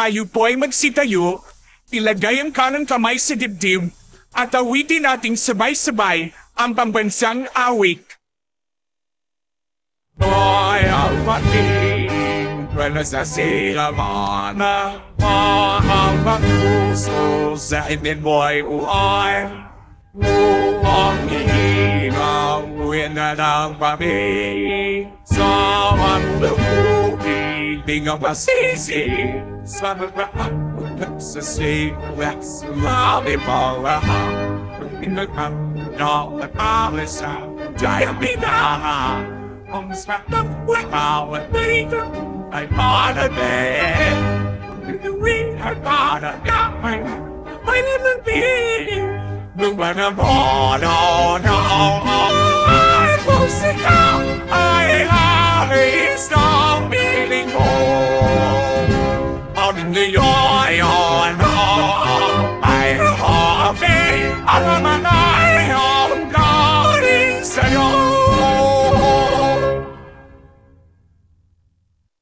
tayo po ay magsitayo, ilagay ang kanang kamay sa dibdib, at awitin nating sabay-sabay ang pambansang awit. Ay, ang pating, wala sa silamana, mahang puso sa itin mo'y uay. Ang hihinaw, na ng pamig, sa manlupi, di nga masisi, sa mga sa siwas, labi mo lahat. Pinagpap, no, at alis sa diamina. Ang sarap ng bawat dito ay panabin. Pinuwin at panagkamay, ay nalabing. Nung manabono, no, ay musika, ay alis ng piling Ang niyoy, ay happy, ang mga